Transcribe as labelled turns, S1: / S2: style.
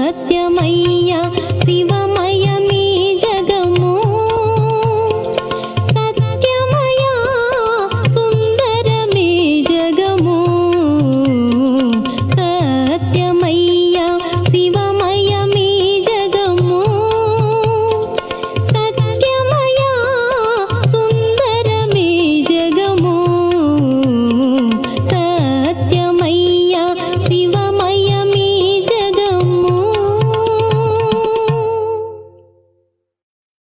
S1: सत्यमय्या Shiva